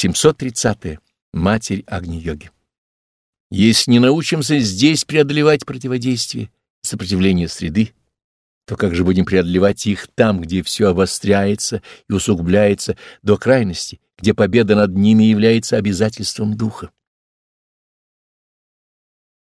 730. -е. Матерь Агни-йоги. Если не научимся здесь преодолевать противодействие, сопротивление среды, то как же будем преодолевать их там, где все обостряется и усугубляется до крайности, где победа над ними является обязательством духа?